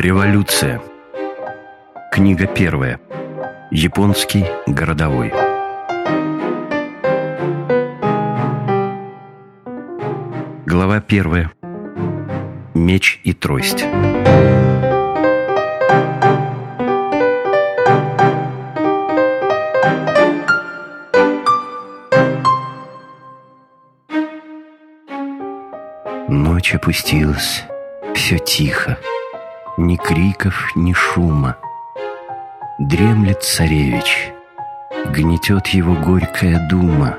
Революция. Книга первая. Японский городовой. Глава первая. Меч и трость. Ночь опустилась. Все тихо. Ни криков, ни шума. Дремлет царевич. Гнетет его горькая дума.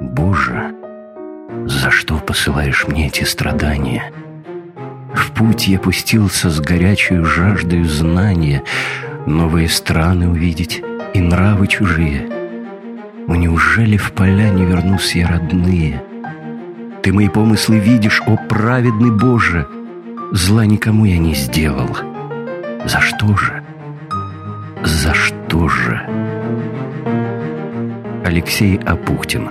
Боже, за что посылаешь мне эти страдания? В путь я пустился с горячей жаждой знания, Новые страны увидеть и нравы чужие. Но неужели в поля не вернусь я родные? Ты мои помыслы видишь, о праведный Боже! Зла никому я не сделал. За что же? За что же? Алексей Апухтин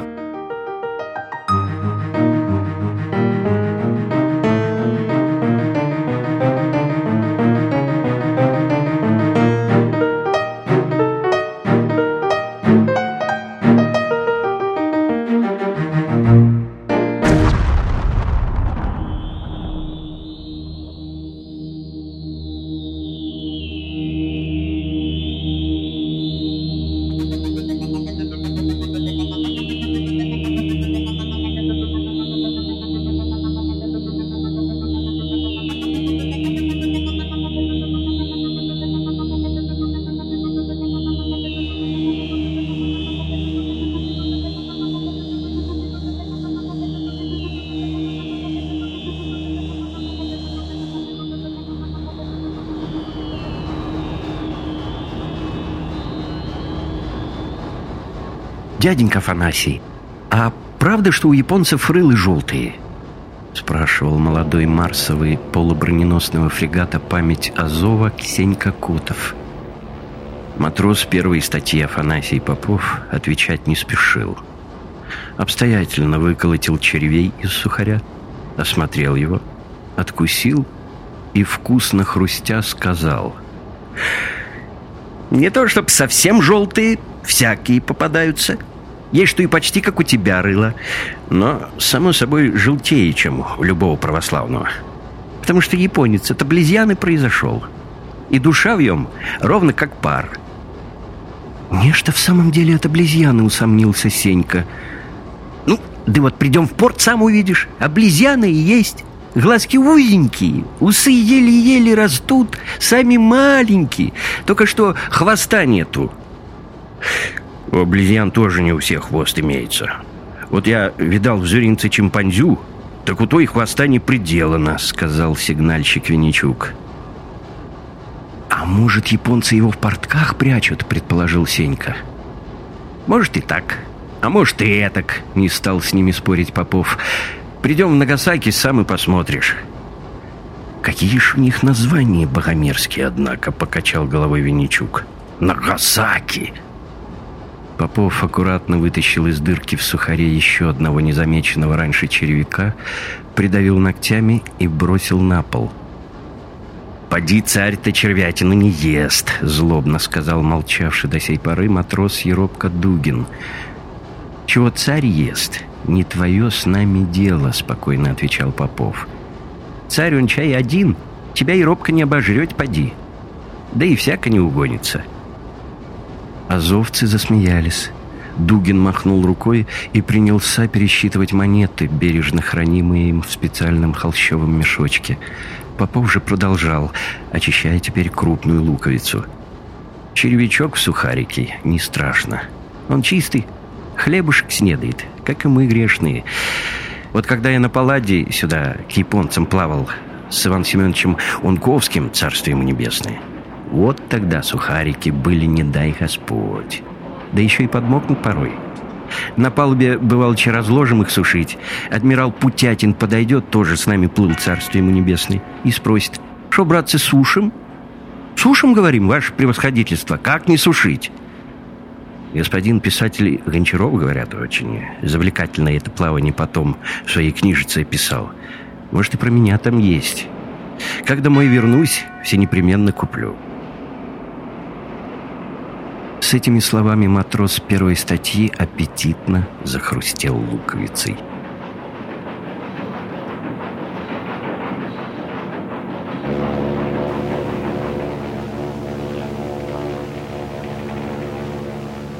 «Дяденька Афанасий, а правда, что у японцев рылы желтые?» Спрашивал молодой марсовый полуброненосного фрегата «Память Азова» Ксенька Котов. Матрос первой статьи Афанасий Попов отвечать не спешил. Обстоятельно выколотил червей из сухаря, осмотрел его, откусил и, вкусно хрустя, сказал «Не то чтоб совсем желтые, всякие попадаются». Есть что и почти как у тебя рыло, но, само собой, желтее, чем у любого православного. Потому что японец это близьяны произошел. И душа в нем ровно как пар. Нечто в самом деле это близьяны, усомнился Сенька. Ну, да вот придем в порт, сам увидишь. А близьяны и есть. Глазки узенькие, усы еле-еле растут, сами маленькие. Только что хвоста нету. У обезьян тоже не у всех хвост имеется. Вот я видал в зверинце чимпанзю, так у той хвоста не приделано, сказал сигнальщик Винничук. А может, японцы его в портках прячут, предположил Сенька. Может и так, а может и этак, не стал с ними спорить Попов. Придем в Нагасаки, сам и посмотришь. Какие же у них названия богомерзкие, однако, покачал головой Винничук. Нагасаки! Попов аккуратно вытащил из дырки в сухаре еще одного незамеченного раньше червяка, придавил ногтями и бросил на пол. «Поди, царь-то червятину не ест», — злобно сказал молчавший до сей поры матрос Еропка Дугин. «Чего царь ест? Не твое с нами дело», — спокойно отвечал Попов. «Царь он чай один, тебя Еропка не обожрет, поди. Да и всяко не угонится». Азовцы засмеялись. Дугин махнул рукой и принялся пересчитывать монеты, бережно хранимые им в специальном холщовом мешочке. Попов же продолжал, очищая теперь крупную луковицу. Червячок в сухарике не страшно. Он чистый, хлебушек снедает, как и мы грешные. Вот когда я на Палладе сюда к японцам плавал с Иваном Семеновичем Унковским, царство ему небесное, вот тогда сухарики были не дай Господь. Да еще и подмокнут порой. На палубе, бывалче, разложим их сушить. Адмирал Путятин подойдет, тоже с нами плыл царство ему небесное, и спросит, что, братцы, сушим? Сушим, говорим, ваше превосходительство, как не сушить? Господин писатель Гончаров, говорят, очень завлекательно это плавание потом в своей книжице писал. Может, и про меня там есть. Как домой вернусь, все непременно куплю». С этими словами матрос первой статьи аппетитно захрустел луковицей.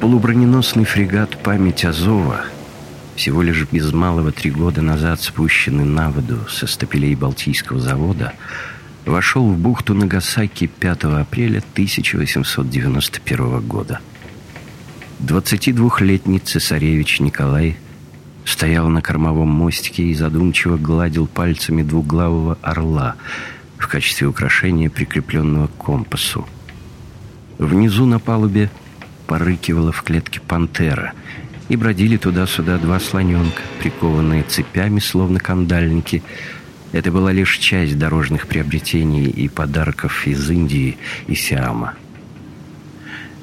Полуброненосный фрегат «Память Азова», всего лишь без малого три года назад спущенный на воду со стапелей Балтийского завода, вошел в бухту Нагасаки 5 апреля 1891 года. 22-летний цесаревич Николай стоял на кормовом мостике и задумчиво гладил пальцами двуглавого орла в качестве украшения, прикрепленного к компасу. Внизу на палубе порыкивала в клетке пантера, и бродили туда-сюда два слоненка, прикованные цепями, словно кандальники. Это была лишь часть дорожных приобретений и подарков из Индии и Сиама.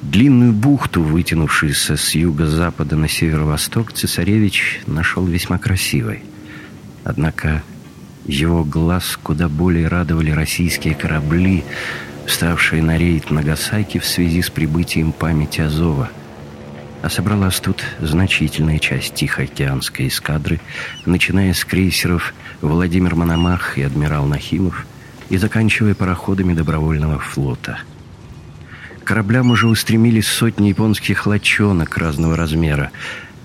Длинную бухту, вытянувшуюся с юго-запада на северо-восток, цесаревич нашел весьма красивой. Однако его глаз куда более радовали российские корабли, вставшие на рейд Нагасаки в связи с прибытием памяти Азова. А собралась тут значительная часть Тихоокеанской эскадры, начиная с крейсеров Владимир Мономах и адмирал Нахимов и заканчивая пароходами добровольного флота. Кораблям уже устремились сотни японских лодчонок разного размера.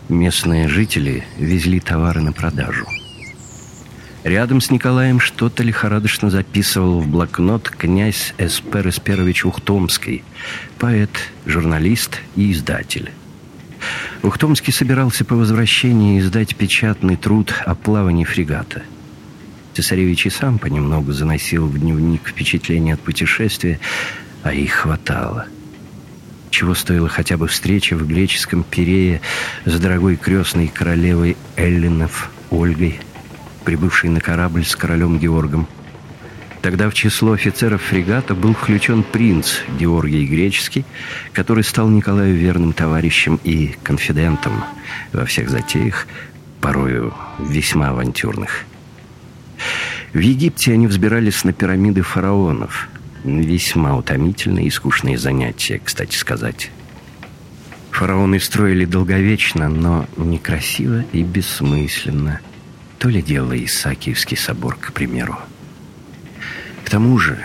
Местные жители везли товары на продажу. Рядом с Николаем что-то лихорадочно записывал в блокнот князь Эспер Эсперович Ухтомский, поэт, журналист и издатель. Ухтомский собирался по возвращении издать печатный труд о плавании фрегата. Цесаревич и сам понемногу заносил в дневник впечатления от путешествия, а их хватало. Чего стоила хотя бы встреча в греческом Пирее с дорогой крестной королевой Эллинов Ольгой – прибывший на корабль с королем Георгом. Тогда в число офицеров фрегата был включен принц Георгий Греческий, который стал Николаю верным товарищем и конфидентом во всех затеях, порою весьма авантюрных. В Египте они взбирались на пирамиды фараонов. Весьма утомительные и скучные занятия, кстати сказать. Фараоны строили долговечно, но некрасиво и бессмысленно – то ли дело Исаакиевский собор, к примеру. К тому же,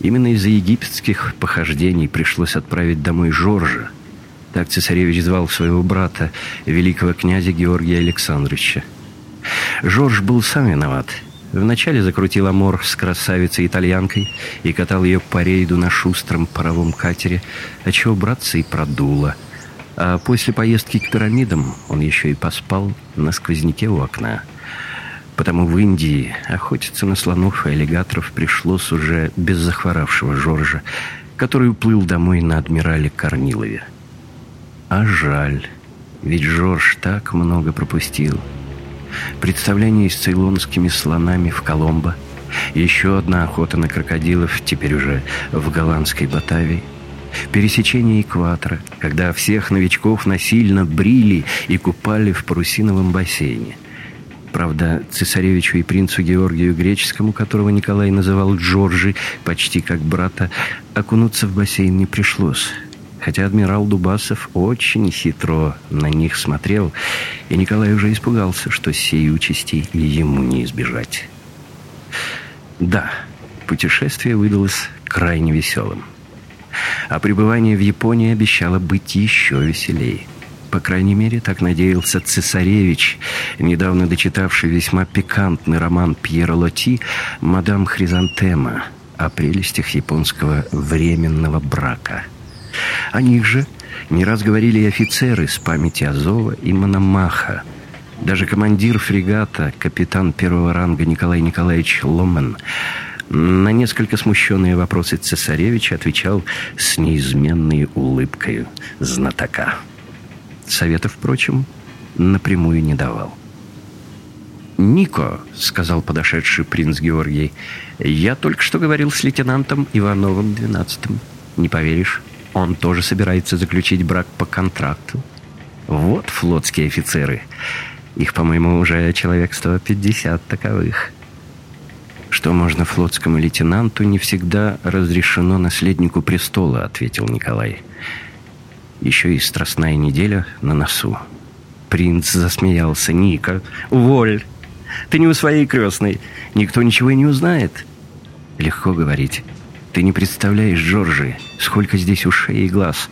именно из-за египетских похождений пришлось отправить домой Жоржа. Так цесаревич звал своего брата, великого князя Георгия Александровича. Жорж был сам виноват. Вначале закрутил амор с красавицей-итальянкой и катал ее по рейду на шустром паровом катере, отчего братца и продуло. А после поездки к пирамидам он еще и поспал на сквозняке у окна. Потому в Индии охотиться на слонов и аллигаторов пришлось уже без захворавшего Жоржа, который уплыл домой на адмирале Корнилове. А жаль, ведь Жорж так много пропустил. Представление с цейлонскими слонами в Коломбо, еще одна охота на крокодилов, теперь уже в голландской Батавии, пересечение экватора, когда всех новичков насильно брили и купали в парусиновом бассейне – Правда, цесаревичу и принцу Георгию Греческому, которого Николай называл Джорджи, почти как брата, окунуться в бассейн не пришлось. Хотя адмирал Дубасов очень хитро на них смотрел, и Николай уже испугался, что сей участи ему не избежать. Да, путешествие выдалось крайне веселым. А пребывание в Японии обещало быть еще веселее. По крайней мере, так надеялся цесаревич, недавно дочитавший весьма пикантный роман Пьера Лоти «Мадам Хризантема» о прелестях японского временного брака. О них же не раз говорили и офицеры с памяти Азова и Мономаха. Даже командир фрегата, капитан первого ранга Николай Николаевич Ломен, на несколько смущенные вопросы цесаревича отвечал с неизменной улыбкой знатока. Совета, впрочем, напрямую не давал. «Нико», — сказал подошедший принц Георгий, — «я только что говорил с лейтенантом Ивановым двенадцатым. Не поверишь, он тоже собирается заключить брак по контракту. Вот флотские офицеры. Их, по-моему, уже человек 150 таковых». «Что можно флотскому лейтенанту, не всегда разрешено наследнику престола», — ответил Николай. «Еще и страстная неделя на носу». Принц засмеялся. «Ника, уволь! Ты не у своей крестной. Никто ничего и не узнает». «Легко говорить. Ты не представляешь, Джорджи, сколько здесь ушей и глаз.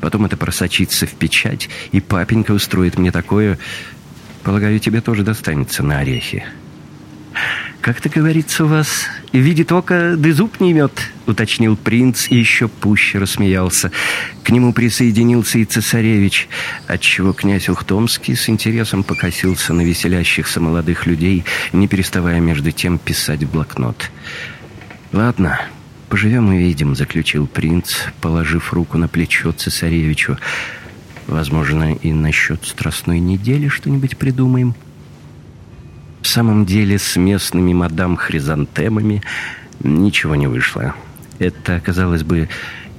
Потом это просочится в печать, и папенька устроит мне такое... Полагаю, тебе тоже достанется на орехи». «Как-то говорится у вас, видит око, да зуб не имет», — уточнил принц и еще пуще рассмеялся. К нему присоединился и цесаревич, отчего князь Ухтомский с интересом покосился на веселящихся молодых людей, не переставая между тем писать в блокнот. «Ладно, поживем и видим», — заключил принц, положив руку на плечо цесаревичу. «Возможно, и насчет страстной недели что-нибудь придумаем». В самом деле с местными мадам-хризантемами ничего не вышло. Это, казалось бы,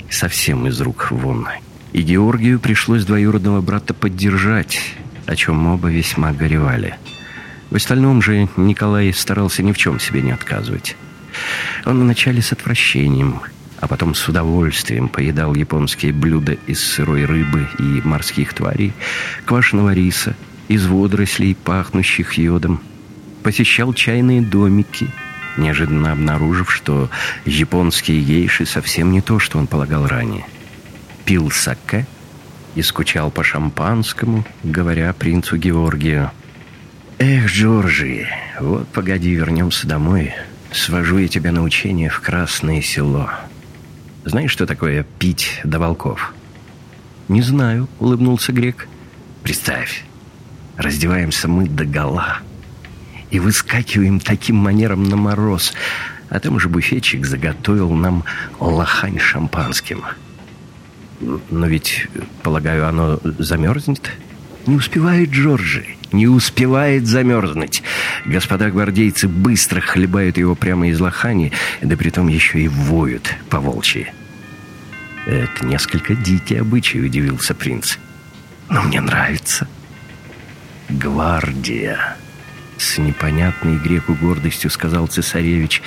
совсем из рук вон. И Георгию пришлось двоюродного брата поддержать, о чем оба весьма горевали. В остальном же Николай старался ни в чем себе не отказывать. Он вначале с отвращением, а потом с удовольствием поедал японские блюда из сырой рыбы и морских тварей, квашеного риса, из водорослей, пахнущих йодом, посещал чайные домики, неожиданно обнаружив, что японские гейши совсем не то, что он полагал ранее. Пил саке и скучал по шампанскому, говоря принцу Георгию. «Эх, Джорджи, вот погоди, вернемся домой. Свожу я тебя на учение в Красное Село. Знаешь, что такое пить до волков?» «Не знаю», — улыбнулся грек. «Представь, раздеваемся мы до гола» и выскакиваем таким манером на мороз. А там же буфетчик заготовил нам лохань шампанским. Но ведь, полагаю, оно замерзнет? Не успевает Джорджи, не успевает замерзнуть. Господа гвардейцы быстро хлебают его прямо из лохани, да притом еще и воют по волчьи. Это несколько дикий обычай, удивился принц. Но мне нравится. Гвардия. С непонятной греку гордостью сказал цесаревич.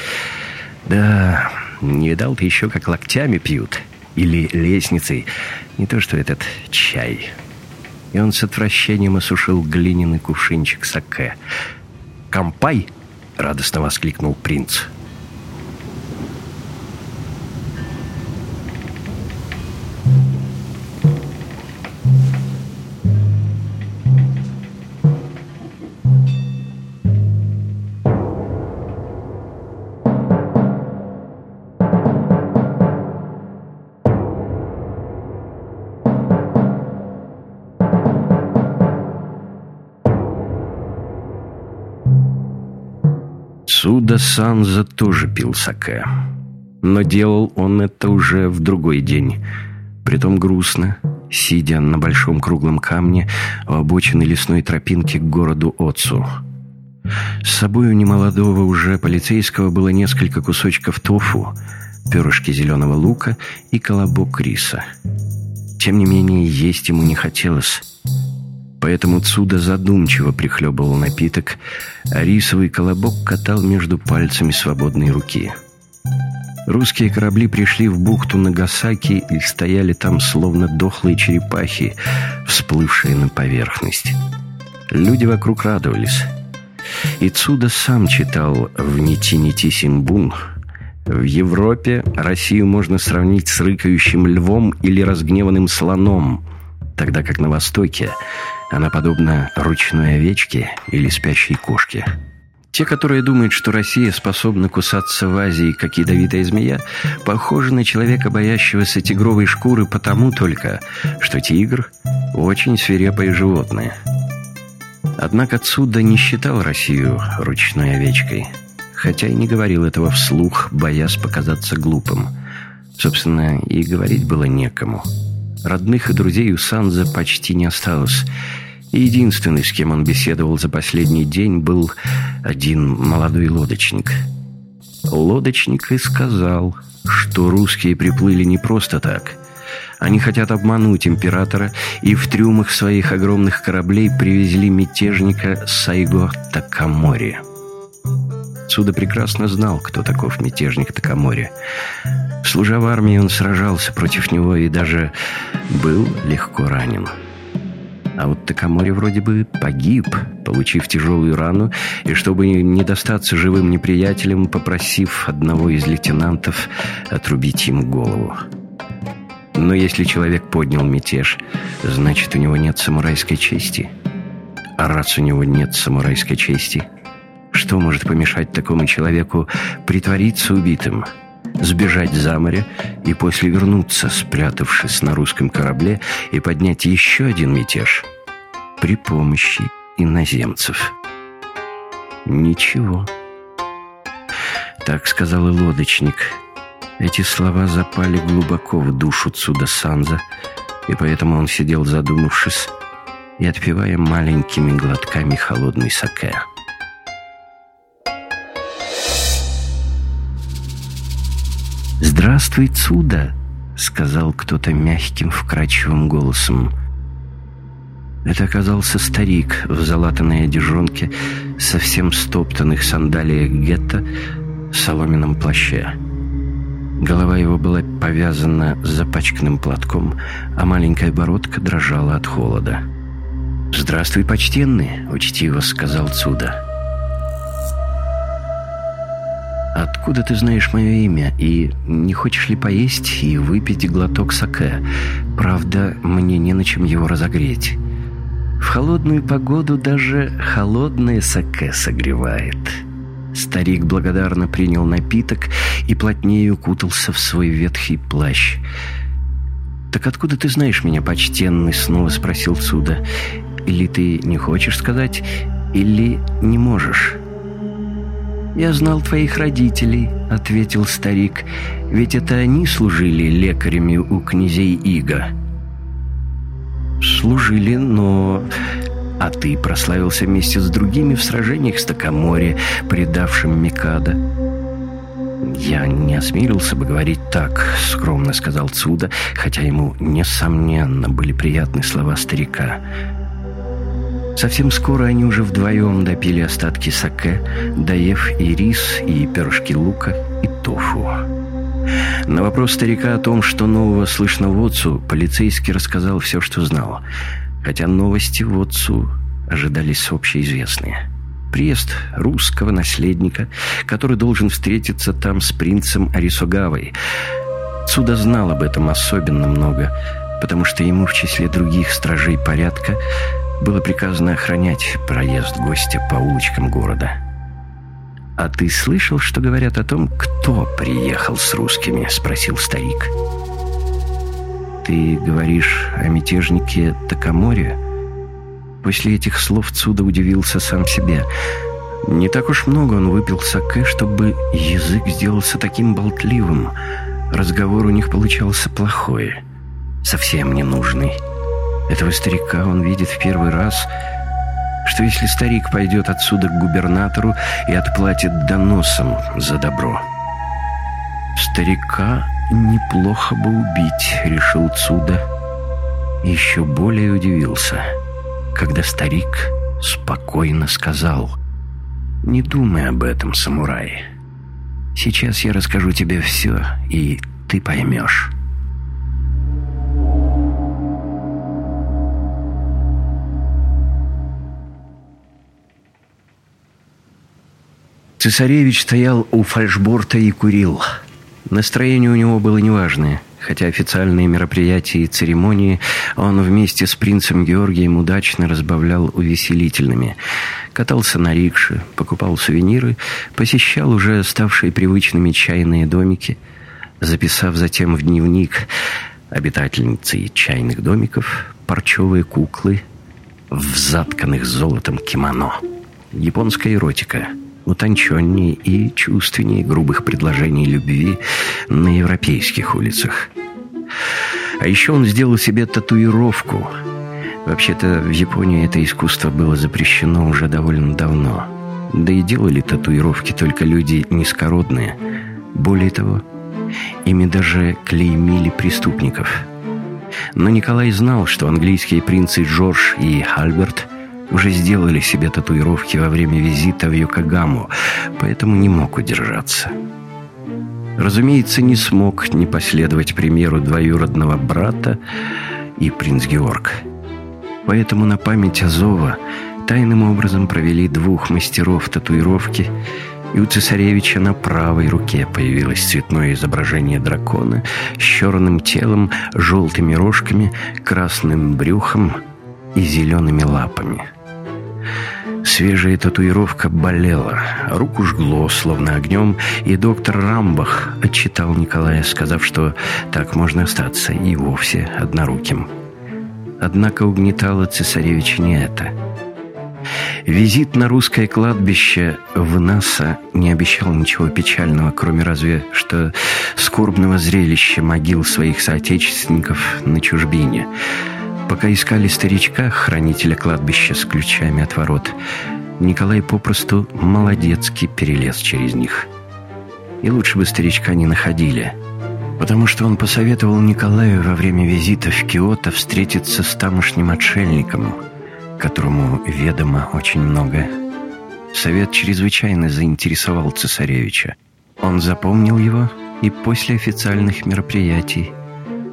«Да, не видал ты еще, как локтями пьют. Или лестницей. Не то, что этот чай». И он с отвращением осушил глиняный кувшинчик саке. «Кампай!» — радостно воскликнул принц. Суда Санза тоже пил саке. Но делал он это уже в другой день. Притом грустно, сидя на большом круглом камне у обочины лесной тропинки к городу Отцу. С собой у немолодого уже полицейского было несколько кусочков тофу, перышки зеленого лука и колобок риса. Тем не менее, есть ему не хотелось поэтому Цуда задумчиво прихлебывал напиток, а рисовый колобок катал между пальцами свободной руки. Русские корабли пришли в бухту Нагасаки и стояли там словно дохлые черепахи, всплывшие на поверхность. Люди вокруг радовались. И Цуда сам читал в «Нити-нити Симбун», в Европе Россию можно сравнить с рыкающим львом или разгневанным слоном, тогда как на Востоке она подобна ручной овечке или спящей кошке. Те, которые думают, что Россия способна кусаться в Азии, как ядовитая змея, похожи на человека, боящегося тигровой шкуры потому только, что тигр – очень свирепое животное. Однако отсюда не считал Россию ручной овечкой, хотя и не говорил этого вслух, боясь показаться глупым. Собственно, и говорить было некому. Родных и друзей у Санза почти не осталось – единственный, с кем он беседовал за последний день, был один молодой лодочник. Лодочник и сказал, что русские приплыли не просто так. Они хотят обмануть императора и в трюмах своих огромных кораблей привезли мятежника Сайго Такамори. Цуда прекрасно знал, кто таков мятежник Такамори. Служа в армии, он сражался против него и даже был легко ранен. А вот Такамори вроде бы погиб, получив тяжелую рану, и чтобы не достаться живым неприятелям, попросив одного из лейтенантов отрубить ему голову. Но если человек поднял мятеж, значит, у него нет самурайской чести. А раз у него нет самурайской чести, что может помешать такому человеку притвориться убитым – сбежать за море и после вернуться, спрятавшись на русском корабле, и поднять еще один мятеж при помощи иноземцев. Ничего. Так сказал и лодочник. Эти слова запали глубоко в душу Цуда Санза, и поэтому он сидел задумавшись и отпивая маленькими глотками холодный саке. «Здравствуй, Цуда!» — сказал кто-то мягким, вкрадчивым голосом. Это оказался старик в залатанной одежонке, совсем стоптанных сандалиях гетто, соломенном плаще. Голова его была повязана запачканным платком, а маленькая бородка дрожала от холода. «Здравствуй, почтенный!» — учтиво сказал Цуда. «Откуда ты знаешь мое имя? И не хочешь ли поесть и выпить глоток саке? Правда, мне не на чем его разогреть. В холодную погоду даже холодное саке согревает». Старик благодарно принял напиток и плотнее укутался в свой ветхий плащ. «Так откуда ты знаешь меня, почтенный?» — снова спросил Цуда. «Или ты не хочешь сказать, или не можешь?» «Я знал твоих родителей», — ответил старик, «ведь это они служили лекарями у князей Ига». «Служили, но...» «А ты прославился вместе с другими в сражениях с Токоморе, предавшим Микада». «Я не осмелился бы говорить так», — скромно сказал Цуда, хотя ему, несомненно, были приятны слова старика. Совсем скоро они уже вдвоем допили остатки саке, доев и рис, и пирожки лука, и тофу. На вопрос старика о том, что нового слышно в отцу, полицейский рассказал все, что знал. Хотя новости в отцу ожидались общеизвестные. Приезд русского наследника, который должен встретиться там с принцем Арисогавой. Цуда знал об этом особенно много, потому что ему в числе других стражей порядка было приказано охранять проезд гостя по улочкам города. «А ты слышал, что говорят о том, кто приехал с русскими?» — спросил старик. «Ты говоришь о мятежнике Такаморе?» После этих слов Цуда удивился сам себе. Не так уж много он выпил саке, чтобы язык сделался таким болтливым. Разговор у них получался плохой, совсем ненужный. Этого старика он видит в первый раз, что если старик пойдет отсюда к губернатору и отплатит доносом за добро. Старика неплохо бы убить, решил Цуда. Еще более удивился, когда старик спокойно сказал, «Не думай об этом, самурай. Сейчас я расскажу тебе все, и ты поймешь». Цесаревич стоял у фальшборта и курил. Настроение у него было неважное, хотя официальные мероприятия и церемонии он вместе с принцем Георгием удачно разбавлял увеселительными. Катался на рикше, покупал сувениры, посещал уже ставшие привычными чайные домики, записав затем в дневник обитательницы чайных домиков парчевые куклы в затканных золотом кимоно. Японская эротика — утонченнее и чувственнее грубых предложений любви на европейских улицах. А еще он сделал себе татуировку. Вообще-то в Японии это искусство было запрещено уже довольно давно. Да и делали татуировки только люди низкородные. Более того, ими даже клеймили преступников. Но Николай знал, что английские принцы Джордж и Альберт уже сделали себе татуировки во время визита в Йокогаму, поэтому не мог удержаться. Разумеется, не смог не последовать примеру двоюродного брата и принц Георг. Поэтому на память Азова тайным образом провели двух мастеров татуировки, и у цесаревича на правой руке появилось цветное изображение дракона с черным телом, желтыми рожками, красным брюхом и зелеными лапами. Свежая татуировка болела, руку жгло, словно огнем, и доктор Рамбах отчитал Николая, сказав, что так можно остаться и вовсе одноруким. Однако угнетало цесаревича не это. Визит на русское кладбище в НАСА не обещал ничего печального, кроме разве что скорбного зрелища могил своих соотечественников на чужбине – Пока искали старичка, хранителя кладбища с ключами от ворот, Николай попросту молодецки перелез через них. И лучше бы старичка не находили, потому что он посоветовал Николаю во время визита в Киото встретиться с тамошним отшельником, которому ведомо очень много. Совет чрезвычайно заинтересовал цесаревича. Он запомнил его и после официальных мероприятий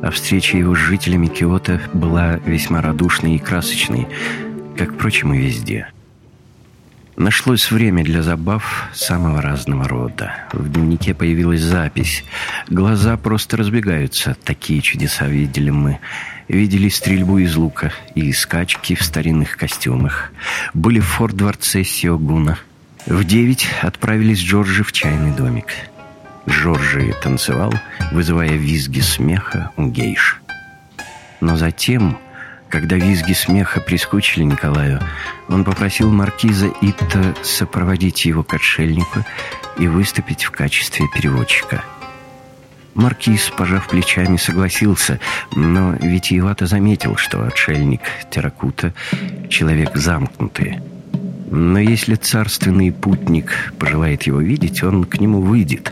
а встреча его с жителями Киота была весьма радушной и красочной, как, впрочем, и везде. Нашлось время для забав самого разного рода. В дневнике появилась запись. Глаза просто разбегаются. Такие чудеса видели мы. Видели стрельбу из лука и скачки в старинных костюмах. Были в форт-дворце Сиогуна. В девять отправились Джорджи в чайный домик. Жоржи танцевал, вызывая визги смеха у гейш. Но затем, когда визги смеха прискучили Николаю, он попросил маркиза Итта сопроводить его к отшельнику и выступить в качестве переводчика. Маркиз, пожав плечами, согласился, но витиевато заметил, что отшельник Терракута — человек замкнутый. Но если царственный путник пожелает его видеть, он к нему выйдет,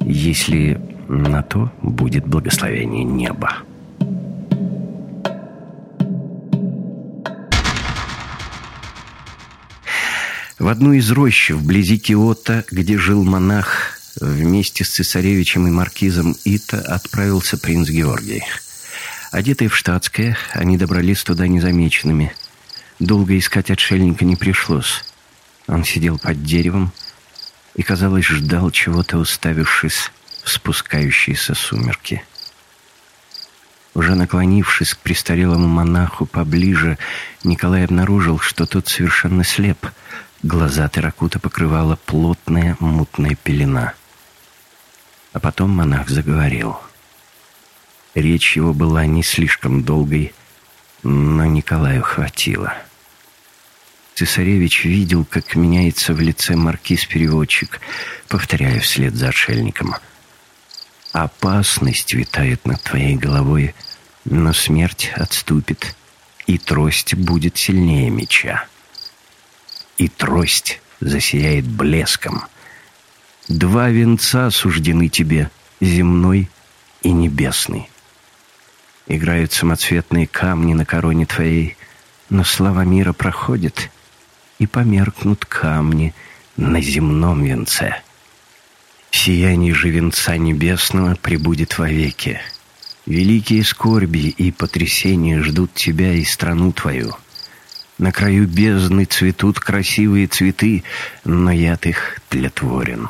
если на то будет благословение неба. В одну из рощ вблизи Киота, где жил монах, вместе с цесаревичем и маркизом Ита отправился принц Георгий. Одетые в штатское, они добрались туда незамеченными – Долго искать отшельника не пришлось. Он сидел под деревом и, казалось, ждал чего-то, уставившись в спускающиеся сумерки. Уже наклонившись к престарелому монаху поближе, Николай обнаружил, что тот совершенно слеп. Глаза Терракута покрывала плотная мутная пелена. А потом монах заговорил. Речь его была не слишком долгой, но Николаю хватило. — Цесаревич видел, как меняется в лице маркиз-переводчик, повторяя вслед за отшельником. «Опасность витает над твоей головой, но смерть отступит, и трость будет сильнее меча. И трость засияет блеском. Два венца суждены тебе, земной и небесный. Играют самоцветные камни на короне твоей, но слава мира проходит — и померкнут камни на земном венце. Сияние же венца небесного прибудет вовеки. Великие скорби и потрясения ждут тебя и страну твою. На краю бездны цветут красивые цветы, но яд их тлетворен.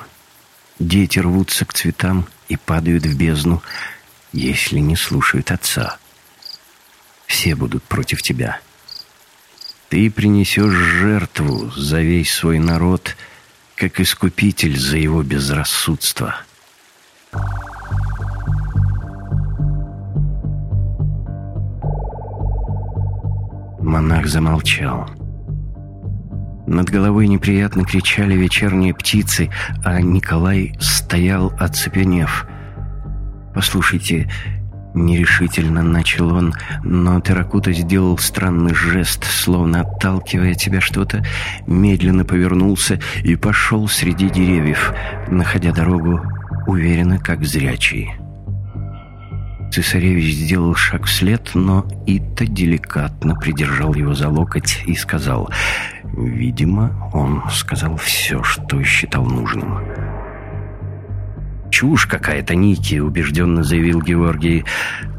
Дети рвутся к цветам и падают в бездну, если не слушают отца. Все будут против тебя. Ты принесешь жертву за весь свой народ, как искупитель за его безрассудство. Монах замолчал. Над головой неприятно кричали вечерние птицы, а Николай стоял, оцепенев. «Послушайте, Нерешительно начал он, но Терракута сделал странный жест, словно отталкивая тебя что-то, медленно повернулся и пошел среди деревьев, находя дорогу уверенно, как зрячий. Цесаревич сделал шаг вслед, но Ита деликатно придержал его за локоть и сказал, «Видимо, он сказал все, что считал нужным». «Чушь какая-то, Ники», — убежденно заявил Георгий.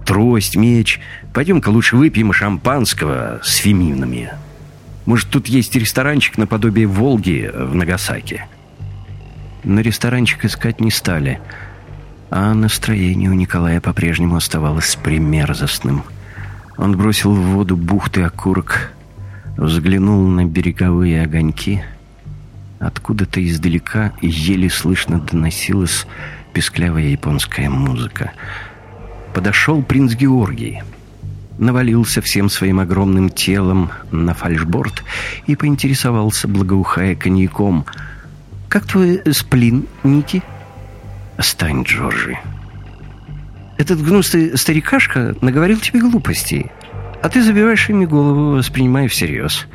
«Трость, меч. Пойдем-ка лучше выпьем шампанского с феминами. Может, тут есть ресторанчик наподобие «Волги» в Нагасаки?» На ресторанчик искать не стали — а настроение у Николая по-прежнему оставалось примерзостным. Он бросил в воду бухты окурок, взглянул на береговые огоньки. Откуда-то издалека еле слышно доносилась песклявая японская музыка. Подошел принц Георгий, навалился всем своим огромным телом на фальшборд и поинтересовался, благоухая коньяком. «Как твой сплин, Ники?» «Остань, Джорджи. Этот гнусный старикашка наговорил тебе глупостей, а ты забиваешь ими голову, воспринимая всерьез.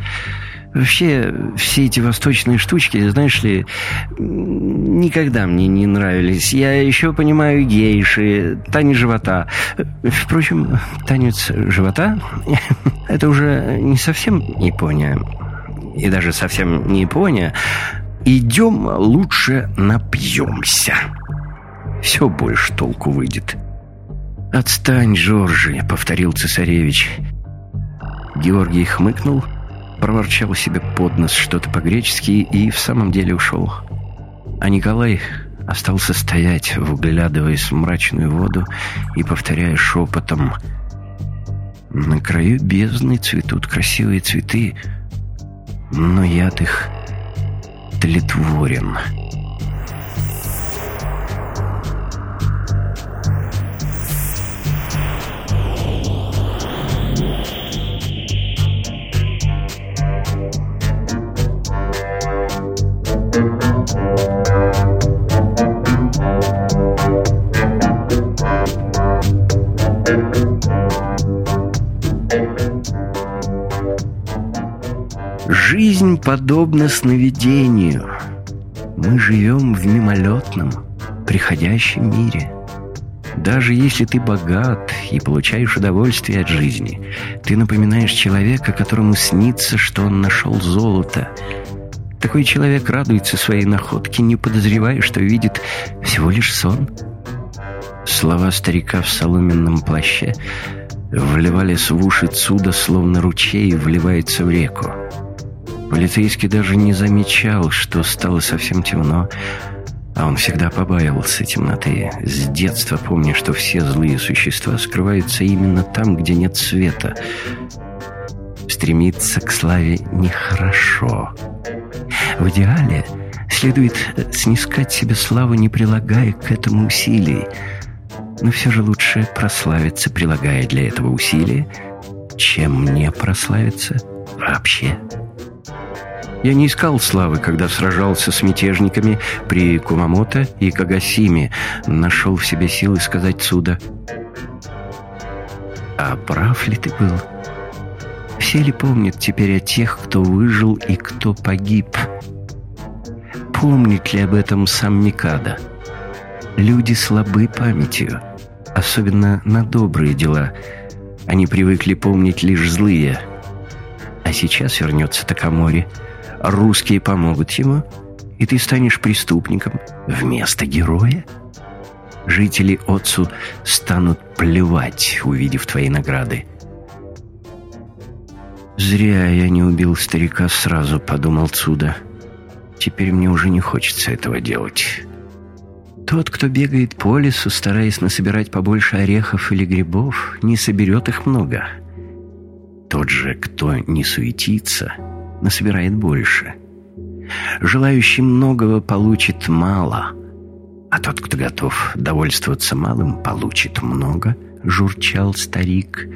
Вообще, все эти восточные штучки, знаешь ли, никогда мне не нравились. Я еще понимаю гейши, танец живота. Впрочем, танец живота — это уже не совсем Япония. И даже совсем не Япония. Идем лучше напьемся» все больше толку выйдет. «Отстань, Жоржи», — повторил цесаревич. Георгий хмыкнул, проворчал себе под нос что-то по-гречески и в самом деле ушел. А Николай остался стоять, вглядываясь в мрачную воду и повторяя шепотом «На краю бездны цветут красивые цветы, но яд их тлетворен». Жизнь подобна сновидению. Мы живем в мимолетном, приходящем мире. Даже если ты богат и получаешь удовольствие от жизни, ты напоминаешь человека, которому снится, что он нашел золото. Такой человек радуется своей находке, не подозревая, что видит всего лишь сон. Слова старика в соломенном плаще вливались в уши Цуда, словно ручей вливается в реку. Полицейский даже не замечал, что стало совсем темно, а он всегда побаивался темноты. С детства помня, что все злые существа скрываются именно там, где нет света. Стремиться к славе нехорошо. В идеале следует снискать себе славу, не прилагая к этому усилий. Но все же лучше прославиться, прилагая для этого усилия, чем не прославиться вообще. Я не искал славы, когда сражался с мятежниками при Кумамото и Кагасиме. Нашел в себе силы сказать Цуда. А прав ли ты был? Все ли помнят теперь о тех, кто выжил и кто погиб? Помнит ли об этом сам Микада? Люди слабы памятью, особенно на добрые дела. Они привыкли помнить лишь злые. А сейчас вернется Такамори — русские помогут ему, и ты станешь преступником вместо героя? Жители Отцу станут плевать, увидев твои награды. «Зря я не убил старика сразу», — подумал Цуда. «Теперь мне уже не хочется этого делать». Тот, кто бегает по лесу, стараясь насобирать побольше орехов или грибов, не соберет их много. Тот же, кто не суетится, насобирает больше. Желающий многого получит мало, а тот, кто готов довольствоваться малым, получит много, журчал старик.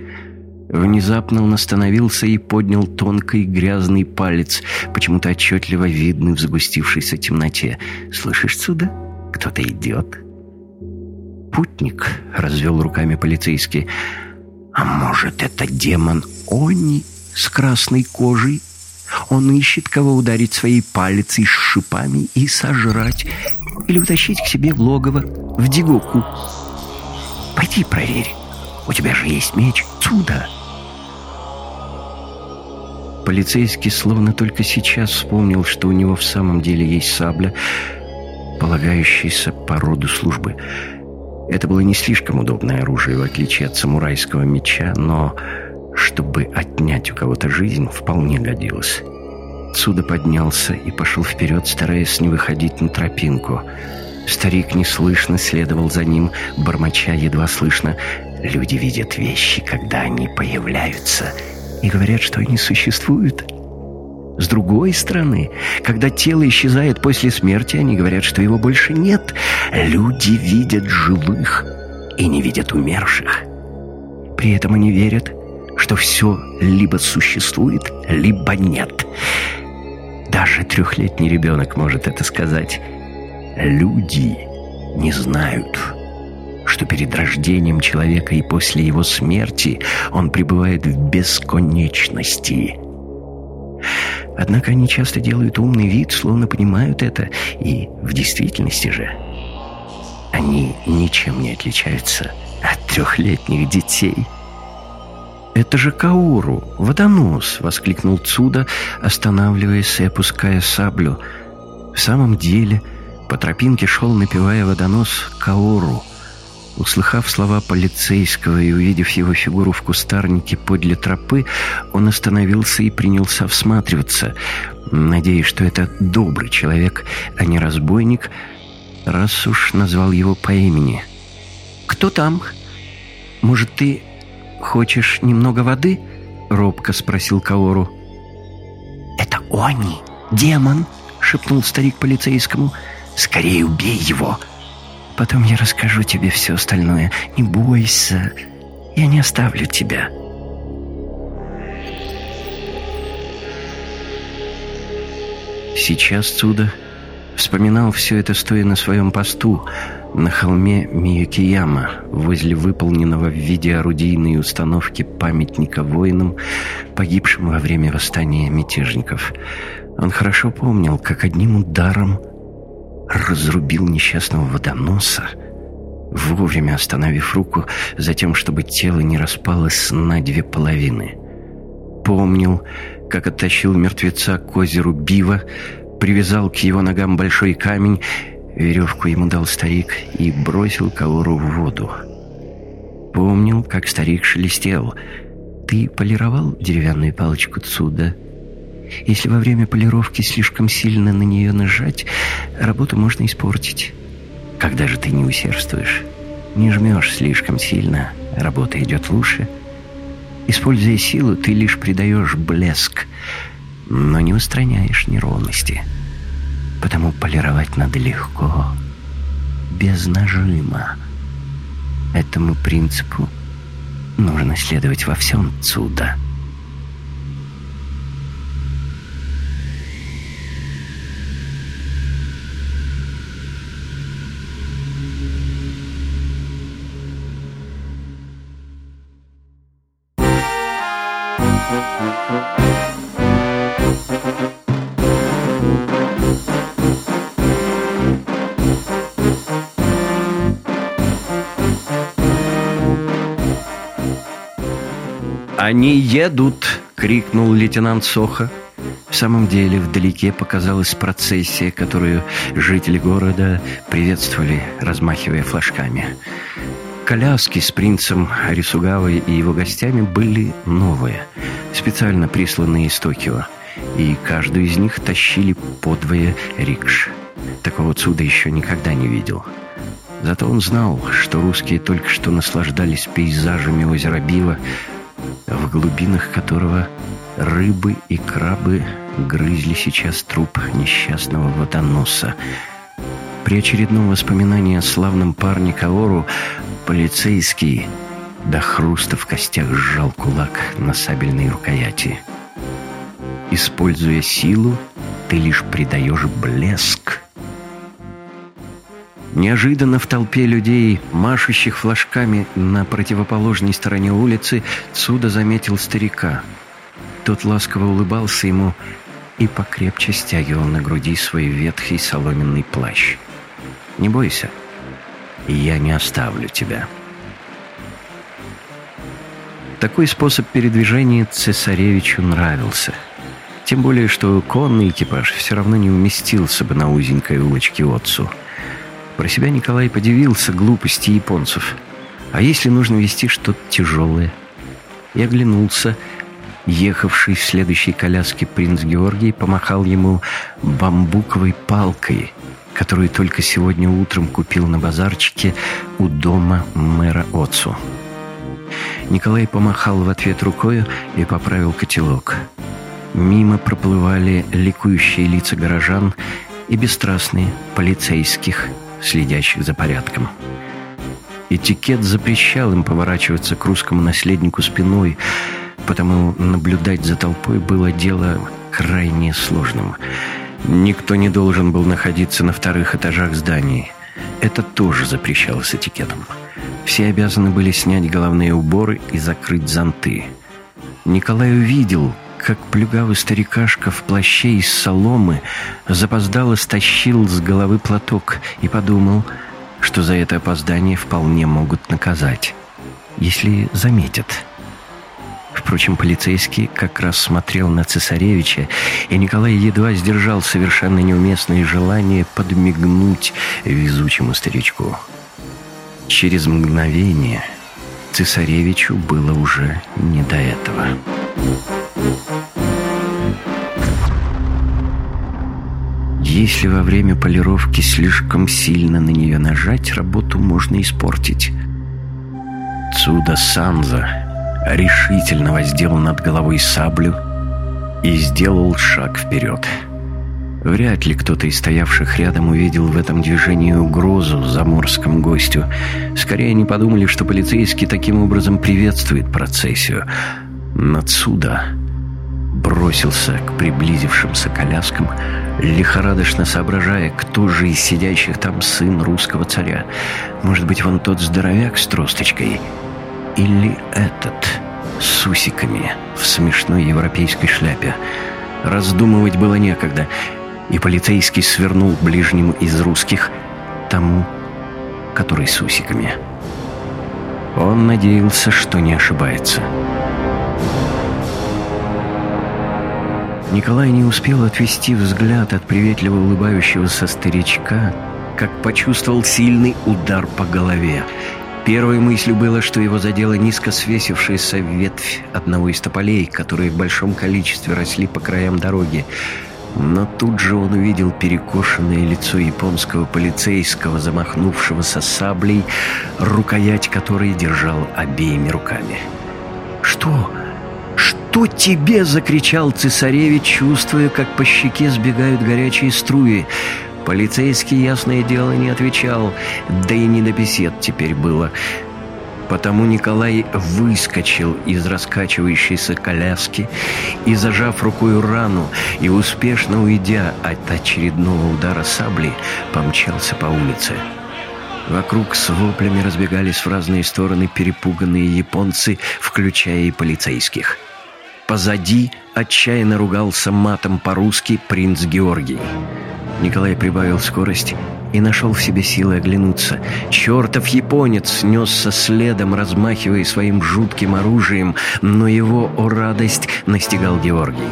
Внезапно он остановился и поднял тонкий грязный палец, почему-то отчетливо видный в загустившейся темноте. «Слышишь сюда? Кто-то идет?» «Путник», — развел руками полицейский. «А может, это демон Они с красной кожей?» Он ищет, кого ударить своей палицей с шипами и сожрать, или утащить к себе в логово, в дигоку. Пойди проверь, У тебя же есть меч, Цуда!» Полицейский словно только сейчас вспомнил, что у него в самом деле есть сабля, полагающаяся по роду службы. Это было не слишком удобное оружие, в отличие от самурайского меча, но чтобы отнять у кого-то жизнь, вполне годилось. Цуда поднялся и пошел вперед, стараясь не выходить на тропинку. Старик неслышно следовал за ним, бормоча едва слышно. «Люди видят вещи, когда они появляются, и говорят, что они существуют». С другой стороны, когда тело исчезает после смерти, они говорят, что его больше нет. Люди видят живых и не видят умерших. При этом они верят, что все либо существует, либо нет. Даже трехлетний ребенок может это сказать. Люди не знают, что перед рождением человека и после его смерти он пребывает в бесконечности. Однако они часто делают умный вид, словно понимают это, и в действительности же они ничем не отличаются от трехлетних детей. «Это же Кауру, водонос!» — воскликнул Цуда, останавливаясь и опуская саблю. В самом деле, по тропинке шел, напевая водонос, Кауру. Услыхав слова полицейского и увидев его фигуру в кустарнике подле тропы, он остановился и принялся всматриваться, надеясь, что это добрый человек, а не разбойник, раз уж назвал его по имени. «Кто там? Может, ты «Хочешь немного воды?» — робко спросил Каору. «Это Они, демон!» — шепнул старик полицейскому. «Скорее убей его!» «Потом я расскажу тебе все остальное. Не бойся, я не оставлю тебя». Сейчас Цуда вспоминал все это, стоя на своем посту — на холме Миюкияма, возле выполненного в виде орудийной установки памятника воинам, погибшим во время восстания мятежников, он хорошо помнил, как одним ударом разрубил несчастного водоноса, вовремя остановив руку за тем, чтобы тело не распалось на две половины. Помнил, как оттащил мертвеца к озеру Бива, привязал к его ногам большой камень Веревку ему дал старик и бросил Каору в воду. Помнил, как старик шелестел. «Ты полировал деревянную палочку Цуда?» Если во время полировки слишком сильно на нее нажать, работу можно испортить. Когда же ты не усердствуешь, не жмешь слишком сильно, работа идет лучше. Используя силу, ты лишь придаешь блеск, но не устраняешь неровности. Потому полировать надо легко, без нажима. Этому принципу нужно следовать во всем цуда. «Они едут!» — крикнул лейтенант Соха. В самом деле, вдалеке показалась процессия, которую жители города приветствовали, размахивая флажками. Коляски с принцем Арисугавой и его гостями были новые, специально присланные из Токио, и каждую из них тащили подвое рикш. Такого чуда еще никогда не видел. Зато он знал, что русские только что наслаждались пейзажами озера Бива, в глубинах которого рыбы и крабы грызли сейчас труп несчастного водоноса. При очередном воспоминании о славном парне Каору полицейский до хруста в костях сжал кулак на сабельной рукояти. Используя силу, ты лишь придаешь блеск Неожиданно в толпе людей, машущих флажками на противоположной стороне улицы, Цуда заметил старика. Тот ласково улыбался ему и покрепче стягивал на груди свой ветхий соломенный плащ. «Не бойся, я не оставлю тебя». Такой способ передвижения цесаревичу нравился. Тем более, что конный экипаж все равно не уместился бы на узенькой улочке отцу. Про себя Николай подивился глупости японцев. А если нужно вести что-то тяжелое? И оглянулся. Ехавший в следующей коляске принц Георгий помахал ему бамбуковой палкой, которую только сегодня утром купил на базарчике у дома мэра Отцу. Николай помахал в ответ рукою и поправил котелок. Мимо проплывали ликующие лица горожан и бесстрастные полицейских, следящих за порядком. Этикет запрещал им поворачиваться к русскому наследнику спиной, потому наблюдать за толпой было дело крайне сложным. Никто не должен был находиться на вторых этажах зданий. Это тоже запрещалось этикетом. Все обязаны были снять головные уборы и закрыть зонты. Николай увидел, как плюгавый старикашка в плаще из соломы запоздало стащил с головы платок и подумал, что за это опоздание вполне могут наказать, если заметят. Впрочем, полицейский как раз смотрел на цесаревича, и Николай едва сдержал совершенно неуместное желание подмигнуть везучему старичку. Через мгновение цесаревичу было уже не до этого. Если во время полировки слишком сильно на нее нажать, работу можно испортить. Цуда Санза решительно воздел над головой саблю и сделал шаг вперед. Вряд ли кто-то из стоявших рядом увидел в этом движении угрозу заморскому гостю. Скорее, они подумали, что полицейский таким образом приветствует процессию. Нацуда бросился к приблизившимся коляскам, лихорадочно соображая, кто же из сидящих там сын русского царя. Может быть, вон тот здоровяк с тросточкой? Или этот с усиками в смешной европейской шляпе? Раздумывать было некогда — и полицейский свернул ближнему из русских, тому, который с усиками. Он надеялся, что не ошибается. Николай не успел отвести взгляд от приветливо улыбающегося старичка, как почувствовал сильный удар по голове. Первой мыслью было, что его задела низко свесившаяся ветвь одного из тополей, которые в большом количестве росли по краям дороги. Но тут же он увидел перекошенное лицо японского полицейского, замахнувшегося саблей, рукоять которой держал обеими руками. «Что? Что тебе?» — закричал цесаревич, чувствуя, как по щеке сбегают горячие струи. Полицейский, ясное дело, не отвечал, да и не до бесед теперь было. Потому Николай выскочил из раскачивающейся коляски и, зажав рукой рану и успешно уйдя от очередного удара сабли, помчался по улице. Вокруг с воплями разбегались в разные стороны перепуганные японцы, включая и полицейских. Позади отчаянно ругался матом по-русски принц Георгий. Николай прибавил скорость и нашел в себе силы оглянуться. Чертов японец несся следом, размахивая своим жутким оружием, но его, о радость, настигал Георгий.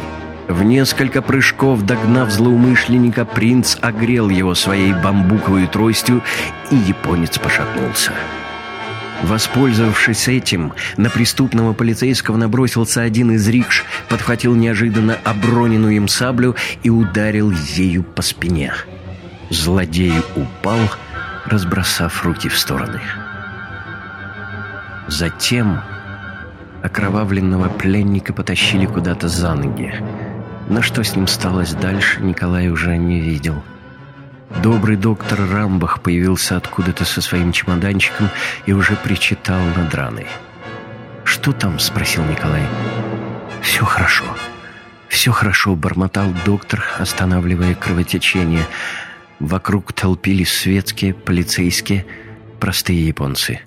В несколько прыжков, догнав злоумышленника, принц огрел его своей бамбуковой тростью, и японец пошатнулся. Воспользовавшись этим, на преступного полицейского набросился один из рикш, подхватил неожиданно оброненную им саблю и ударил ею по спине. Злодей упал, разбросав руки в стороны. Затем окровавленного пленника потащили куда-то за ноги. Но что с ним сталось дальше, Николай уже не видел. — Добрый доктор Рамбах появился откуда-то со своим чемоданчиком и уже причитал над раной. «Что там?» — спросил Николай. «Все хорошо. Все хорошо», — бормотал доктор, останавливая кровотечение. Вокруг толпились светские, полицейские, простые японцы.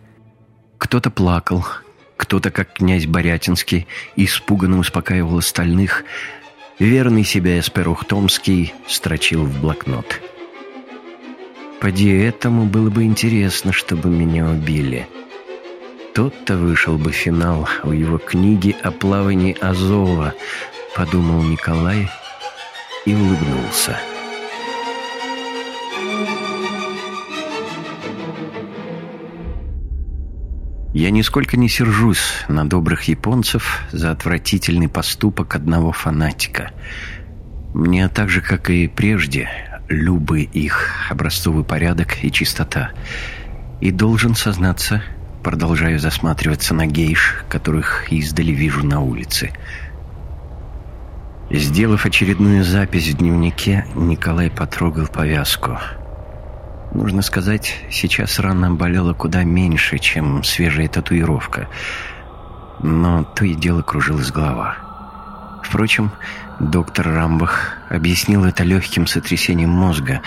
Кто-то плакал, кто-то, как князь Борятинский, испуганно успокаивал остальных. Верный себя Эсперух Томский строчил в блокнот. Поди этому было бы интересно, чтобы меня убили. тот-то вышел бы финал у его книги о плавании Азова, подумал Николай и улыбнулся. Я нисколько не сержусь на добрых японцев за отвратительный поступок одного фанатика. Мне так же, как и прежде, любы их образцовый порядок и чистота. И должен сознаться, продолжаю засматриваться на гейш, которых издали вижу на улице. Сделав очередную запись в дневнике, Николай потрогал повязку – Нужно сказать, сейчас рана болела куда меньше, чем свежая татуировка. Но то и дело кружилась голова. Впрочем, доктор Рамбах объяснил это легким сотрясением мозга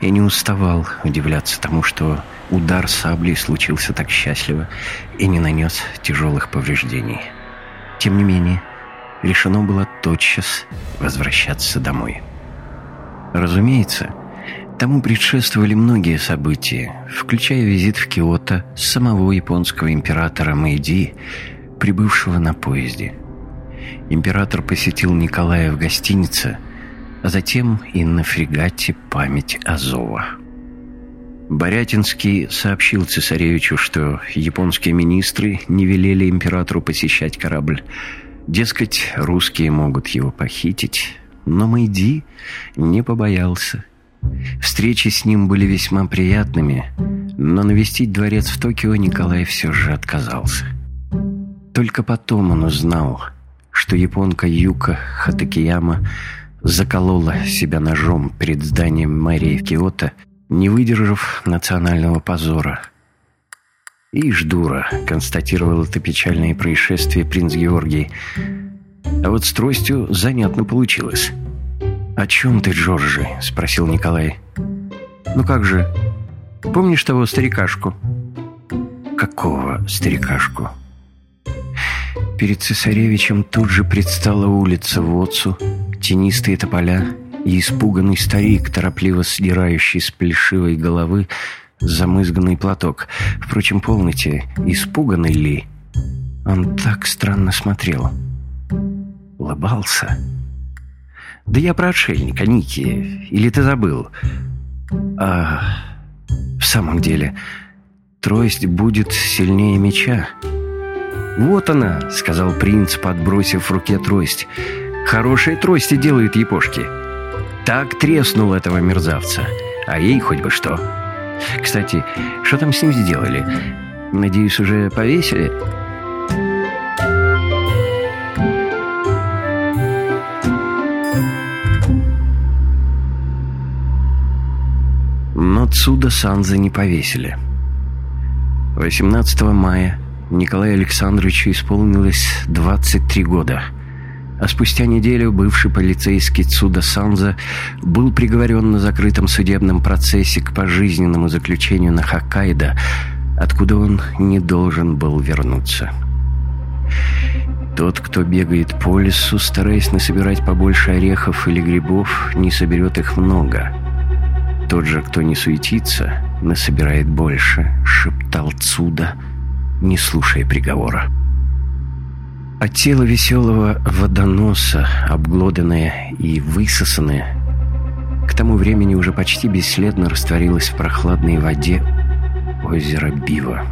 и не уставал удивляться тому, что удар саблей случился так счастливо и не нанес тяжелых повреждений. Тем не менее, решено было тотчас возвращаться домой. Разумеется, Тому предшествовали многие события, включая визит в Киото самого японского императора Мэйди, прибывшего на поезде. Император посетил Николая в гостинице, а затем и на фрегате «Память Азова». Борятинский сообщил цесаревичу, что японские министры не велели императору посещать корабль. Дескать, русские могут его похитить, но Мэйди не побоялся Встречи с ним были весьма приятными, но навестить дворец в Токио Николай все же отказался. Только потом он узнал, что японка Юка Хатакияма заколола себя ножом перед зданием мэрии Киото, не выдержав национального позора. «Ишь, дура!» — констатировал это печальное происшествие принц Георгий. «А вот с тростью занятно получилось». «О чем ты, Джорджи?» — спросил Николай. «Ну как же? Помнишь того старикашку?» «Какого старикашку?» Перед цесаревичем тут же предстала улица Воцу, тенистые тополя и испуганный старик, торопливо сдирающий с плешивой головы замызганный платок. Впрочем, полноте, испуганный ли? Он так странно смотрел. Улыбался. Да я про отшельника, Ники. Или ты забыл? А, в самом деле, трость будет сильнее меча. «Вот она», — сказал принц, подбросив в руке трость. «Хорошие трости делают япошки». Так треснул этого мерзавца. А ей хоть бы что. Кстати, что там с ним сделали? Надеюсь, уже повесили?» Но Цуда Санза не повесили. 18 мая Николаю Александровичу исполнилось 23 года, а спустя неделю бывший полицейский Цуда Санза был приговорен на закрытом судебном процессе к пожизненному заключению на Хоккайдо, откуда он не должен был вернуться. Тот, кто бегает по лесу, стараясь насобирать побольше орехов или грибов, не соберет их много – тот же, кто не суетится, насобирает больше, шептал Цуда, не слушая приговора. А тело веселого водоноса, обглоданное и высосанное, к тому времени уже почти бесследно растворилось в прохладной воде озера Бива.